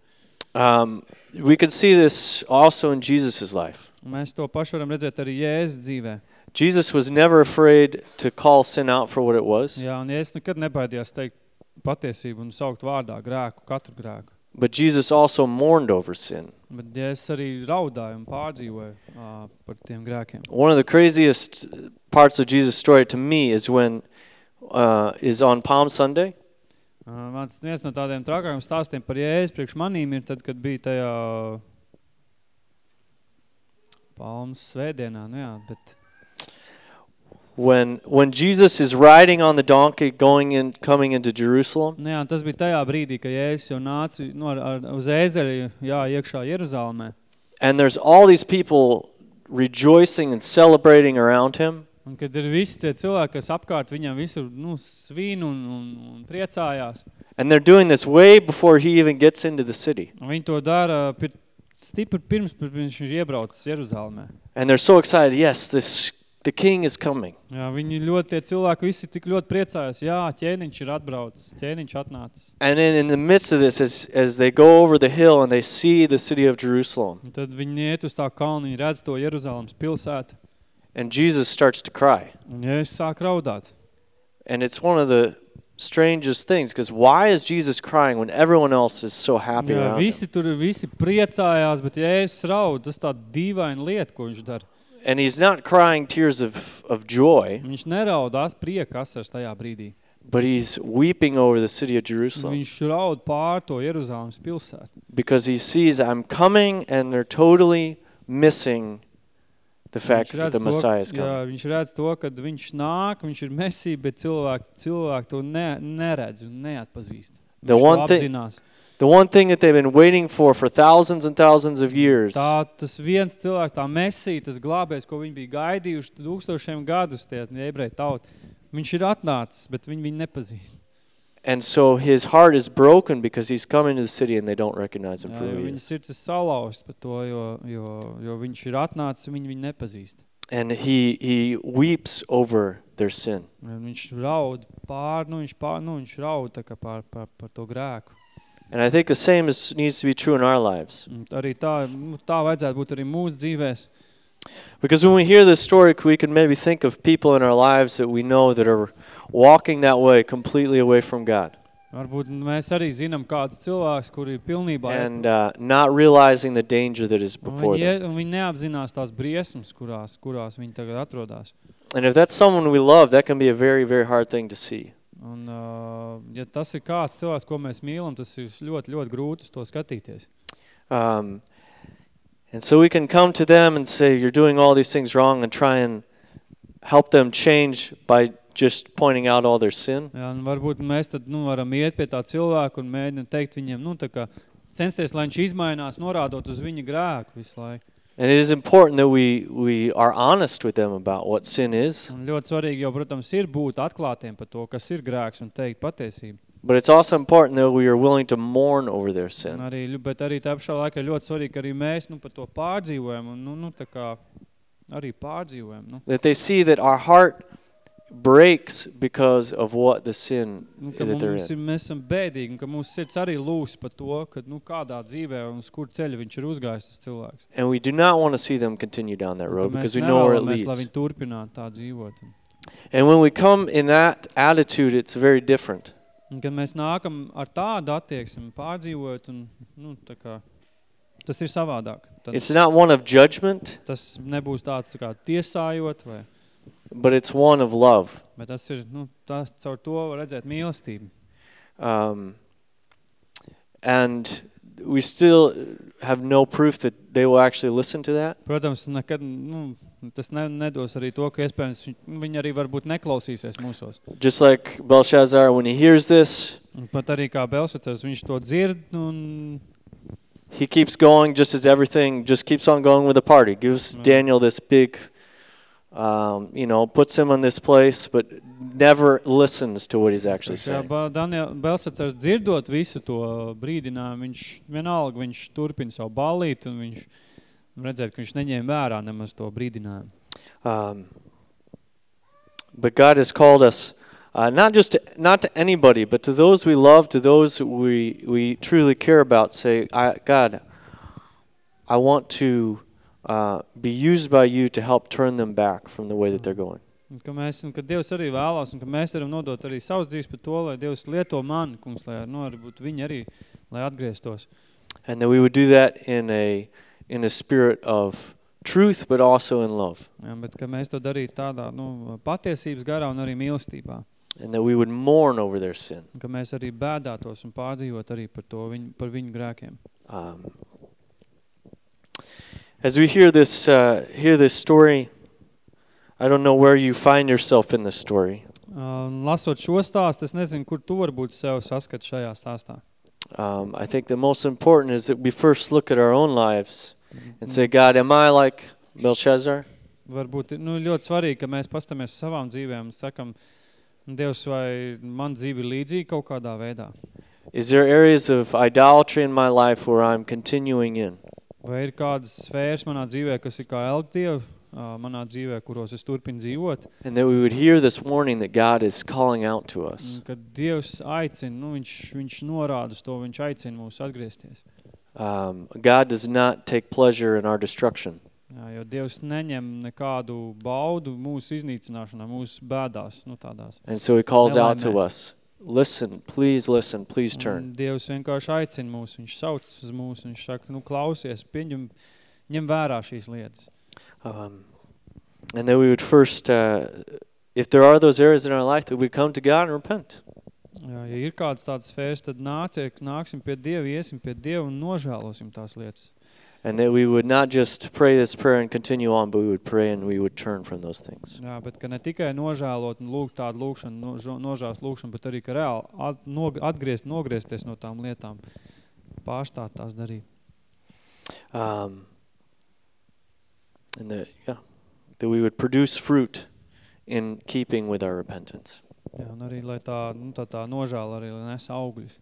[SPEAKER 1] Um, we can see this also in Jesus' life.
[SPEAKER 2] Un mēs to pašu varam redzēt arī Jēzus dzīvē.
[SPEAKER 1] Jesus was never afraid to call sin out for what it was,
[SPEAKER 2] Jā, un Jēzus nekad nebaidījās teikt patiesību un saukt vārdā grēku, katru grēku.
[SPEAKER 1] but Jesus also mourned over sin.
[SPEAKER 2] Bet Jēzus arī raudāja un pārdzīvoja uh, par tiem grēkiem.
[SPEAKER 1] One of the craziest parts of Jesus' story to me is when uh, is on Palm Sunday.
[SPEAKER 2] Uh, mans viens no tādiem trakākiem stāstiem par Jēzus priekš manīm ir tad, kad bija tajā palmas svētdienā, nu jā, bet
[SPEAKER 1] When when Jesus is riding on the donkey going in coming into Jerusalem
[SPEAKER 2] jā, tas bija tajā brīdī, ka Jēzus jau nāca nu, ar, ar, uz jā, iekšā Jeruzalemē.
[SPEAKER 1] and there's all these people rejoicing and celebrating around him
[SPEAKER 2] Un kad ir visi tie cilvēki, kas apkārt viņam visur nu, svin un, un, un priecājās.
[SPEAKER 1] and they're doing this way before he even gets into the city.
[SPEAKER 2] Un viņi to dara pir, stipri pirms, pirms viņš iebrauc Jeruzalemē.
[SPEAKER 1] And they're so excited, yes, this the king is coming.
[SPEAKER 2] Jā, viņi ļoti, tie cilvēki visi tik ļoti priecājās. Jā, ķēniņš ir atbraucis, ķēniņš atnācis.
[SPEAKER 1] And then in the midst of this as as they go over the hill and they see the city of Jerusalem
[SPEAKER 2] Un tad viņi iet uz tā kalnu, viņi redz to Jeruzalemes pilsētu.
[SPEAKER 1] and Jesus starts to cry.
[SPEAKER 2] Un Jēzus sāk raudāt.
[SPEAKER 1] And it's one of the strangest things because why is Jesus crying when everyone else is so happy
[SPEAKER 2] Jā,
[SPEAKER 1] around him?
[SPEAKER 2] visi tur visi priecājās, bet Jēzus raud. Tas tā dīvaina lieta, ko viņš dara.
[SPEAKER 1] And he's not crying tears of, of joy,
[SPEAKER 2] Viņš neraudās prieka asars tajā brīdī.
[SPEAKER 1] but he's weeping over the city of Jerusalem
[SPEAKER 2] Viņš raud pār to Jeruzāles pilsētu.
[SPEAKER 1] because he sees I'm coming and they're totally missing the fact that the Messiah is
[SPEAKER 2] jā,
[SPEAKER 1] coming.
[SPEAKER 2] viņš redz to, ka viņš nāk, viņš ir mesija, bet cilvēki, cilvēki to ne, neredz un neatpazīst.
[SPEAKER 1] The one thing-. The one thing that they've been waiting for for thousands and thousands of years
[SPEAKER 2] Tā, tas viens cilvēks, tā mesija, tas glābējs, ko viņi bija gaidījuši tūkstošiem gadus, tie ebreji tauti, viņš ir atnācis, bet viņi viņu nepazīst.
[SPEAKER 1] And so his heart is broken because he's come into the city and they don't recognize him
[SPEAKER 2] Jā,
[SPEAKER 1] for
[SPEAKER 2] jo
[SPEAKER 1] who he
[SPEAKER 2] viņa
[SPEAKER 1] is.
[SPEAKER 2] sirds ir salauzta par to, jo, jo, jo viņš ir atnācis un viņi viņu nepazīst.
[SPEAKER 1] And he, he weeps over their sin.
[SPEAKER 2] Un Viņš raud pār, nu viņš, pār, nu viņš raud tā kā pār, pār, par to grēku.
[SPEAKER 1] And I think the same is, needs to be true in our lives.
[SPEAKER 2] Arī tā, tā vajadzētu būt arī mūsu dzīvēs.
[SPEAKER 1] Because when we hear this story, we can maybe think of people in our lives that we know that are walking that way completely away from God
[SPEAKER 2] Varbūt mēs arī zinām kādus cilvēkus, kuri pilnībā
[SPEAKER 1] and uh, not realizing the danger that is before
[SPEAKER 2] viņi,
[SPEAKER 1] them.
[SPEAKER 2] viņi neapzinās tās briesmas, kurās, kurās viņi tagad atrodas.
[SPEAKER 1] And if that's someone we love, that can be a very, very hard thing to see.
[SPEAKER 2] Un, uh, ja tas ir kāds cilvēks, ko mēs mīlam, tas ir ļoti, ļoti grūti uz to skatīties.
[SPEAKER 1] Um, and so we can come to them and say, You're doing all these things wrong, and try and help them change by just pointing out all their sin.
[SPEAKER 2] Jā, un varbūt mēs tad nu, varam iet pie tā cilvēka un mēģināt teikt viņiem, nu, tā kā censties, lai viņš izmainās, norādot uz viņa grēku visu laiku.
[SPEAKER 1] And it is important that we, we are honest with them about what sin is,
[SPEAKER 2] Un ļoti svarīgi jau, protams, ir būt atklātiem par to, kas ir grēks un teikt patiesību.
[SPEAKER 1] but it's also important that we are willing to mourn over their
[SPEAKER 2] Un
[SPEAKER 1] sin.
[SPEAKER 2] arī, bet arī tā pašā laikā ļoti svarīgi, ka arī mēs nu, par to pārdzīvojam un nu, nu, tā kā arī pārdzīvojam. Nu.
[SPEAKER 1] That they see that our heart breaks because of what the sin
[SPEAKER 2] Nu, ka
[SPEAKER 1] that they're
[SPEAKER 2] mums ir,
[SPEAKER 1] in.
[SPEAKER 2] mēs esam bēdīgi un ka mūsu sirds arī lūs par to, ka nu, kādā dzīvē un uz kur ceļa viņš ir uzgājis tas cilvēks.
[SPEAKER 1] And we do not want to see them continue down that
[SPEAKER 2] Un ka
[SPEAKER 1] road
[SPEAKER 2] mēs
[SPEAKER 1] because we know where it
[SPEAKER 2] nevēlamies, lai
[SPEAKER 1] leads.
[SPEAKER 2] viņi turpinātu tā dzīvot.
[SPEAKER 1] And when we come in that attitude, it's very different.
[SPEAKER 2] Un kad mēs nākam ar tādu attieksmi pārdzīvot un nu, tā kā, tas ir savādāk. Tad
[SPEAKER 1] It's not one of judgment,
[SPEAKER 2] tas nebūs tāds tā kā tiesājot vai
[SPEAKER 1] but it's one of love.
[SPEAKER 2] Bet tas ir, nu, tas caur to var redzēt mīlestību.
[SPEAKER 1] Um, and we still have no proof that they will actually listen to that.
[SPEAKER 2] Protams, nekad, nu, tas ne, nedos arī to, ka iespējams viņ- nu, viņi arī varbūt neklausīsies mūsos.
[SPEAKER 1] Just like Belshazzar, when he hears this,
[SPEAKER 2] Un pat arī kā Belsacers, viņš to dzird un
[SPEAKER 1] he keeps going just as everything just keeps on going with the party. Gives
[SPEAKER 2] Mm.
[SPEAKER 1] Daniel this big, um, you know, puts him on this place, but never listens to what he's actually saying.
[SPEAKER 2] Ba- Daniel Belsacers dzirdot visu to brīdinājumu, viņš vienalga, viņš turpina savu un viņš redzēt, ka viņš neņēma vērā nemaz to brīdinājumu.
[SPEAKER 1] Um, but God has called us uh, not just to, not to anybody, but to those we love, to those we we truly care about. Say, I, God, I want to uh, be used by you to help turn them back from the way that they're going.
[SPEAKER 2] Un Ka mēs, un ka Dievs arī vēlās, un ka mēs varam nodot arī savus dzīves par to, lai Dievs lieto mani, kungs, lai nu, arī būtu viņi arī, lai atgrieztos.
[SPEAKER 1] and that we would do that in a in a spirit of truth, but also in love,
[SPEAKER 2] Jā, bet ka mēs to darītu tādā nu, patiesības garā un arī mīlestībā.
[SPEAKER 1] and that we would mourn over their sin.
[SPEAKER 2] Un ka mēs arī bēdātos un pārdzīvot arī par, to, viņu, par viņu grēkiem.
[SPEAKER 1] Um, as we hear this uh, hear this story, I don't know where you find yourself in this story.
[SPEAKER 2] Un lasot šo stāstu, es nezinu, kur tu varbūt sev saskat šajā stāstā.
[SPEAKER 1] Um, I think the most important is that we first look at our own lives and say, God, am I like Belshazzar?
[SPEAKER 2] Varbūt ir, nu, ļoti svarīgi, ka mēs pastamies uz savām dzīvēm un sakam, Dievs, vai man dzīve ir līdzīga kaut kādā veidā?
[SPEAKER 1] Is there areas of idolatry in my life where I'm continuing in?
[SPEAKER 2] Vai ir kādas sfēras manā dzīvē, kas ir kā elgdievi manā dzīvē, kuros es turpinu dzīvot?
[SPEAKER 1] And that we would hear this warning that God is calling out to us.
[SPEAKER 2] Un Kad Dievs aicina, nu, viņš, viņš norāda uz to, viņš aicina mūs atgriezties.
[SPEAKER 1] Um, God does not take pleasure in our destruction.
[SPEAKER 2] Jā, jo Dievs neņem nekādu baudu mūsu iznīcināšanā, mūsu bēdās, nu tādās.
[SPEAKER 1] And so he calls out to us, listen, please listen, please
[SPEAKER 2] Un
[SPEAKER 1] turn.
[SPEAKER 2] Dievs vienkārši aicina mūs, viņš sauc uz mūs, viņš saka, nu klausies, pieņem, ņem vērā šīs lietas.
[SPEAKER 1] Um, and that we would first uh, if there are those areas in our life that we come to God and repent.
[SPEAKER 2] Jā, ja ir kāds tāds sfērs, tad nāciet, nāksim pie Dieva, iesim pie Dieva un nožēlosim tās lietas.
[SPEAKER 1] And that we would not just pray this prayer and continue on, but we would pray and we would turn from those things.
[SPEAKER 2] Jā, bet ka ne tikai nožēlot un lūgt tādu lūkšanu, nožo- nožēlas lūkšanu, bet arī, ka reāli at, nog, atgriezt, nogriezties no tām lietām, pārstāt tās darīt.
[SPEAKER 1] Um, and that, yeah, that we would produce fruit in keeping with our repentance.
[SPEAKER 2] Jā, un arī, lai tā, nu, tā, tā nožēla arī lai nes augļus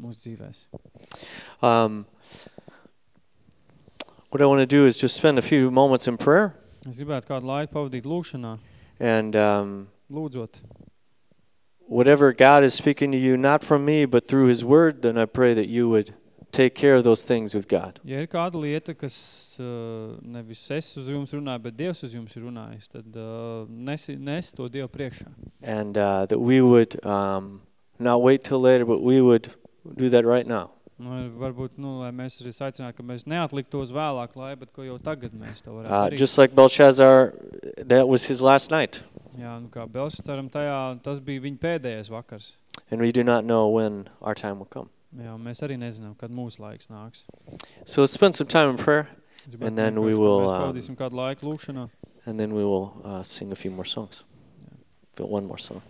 [SPEAKER 2] mūsu dzīvēs.
[SPEAKER 1] Um, what I want to do is just spend a few moments in prayer
[SPEAKER 2] Es gribētu kādu laiku pavadīt lūkšanā,
[SPEAKER 1] and um,
[SPEAKER 2] lūdzot.
[SPEAKER 1] whatever God is speaking to you, not from me, but through His Word, then I pray that you would take care of those things with God.
[SPEAKER 2] Ja ir kāda lieta, kas uh, nevis es uz jums runāju, bet Dievs uz jums ir runājis, tad uh, nes, nes to Dievu priekšā.
[SPEAKER 1] And uh, that we would um, not wait till later, but we would do that right now.
[SPEAKER 2] Nu, varbūt, nu, lai mēs arī saicinātu, ka mēs neatliktu uz vēlāk lai, bet ko jau tagad mēs to varētu
[SPEAKER 1] Uh,
[SPEAKER 2] darīt.
[SPEAKER 1] just like Belshazzar, that was his last night.
[SPEAKER 2] Jā, nu kā Belšacaram tajā, tas bija viņa pēdējais vakars.
[SPEAKER 1] And we do not know when our time will come.
[SPEAKER 2] Jā, mēs arī nezinām, kad mūsu laiks nāks.
[SPEAKER 1] So let's spend some time in prayer, And then we will,
[SPEAKER 2] Mēs
[SPEAKER 1] um,
[SPEAKER 2] pavadīsim kādu laiku lūkšanā.
[SPEAKER 1] and then we will uh, sing a few more songs. One more song.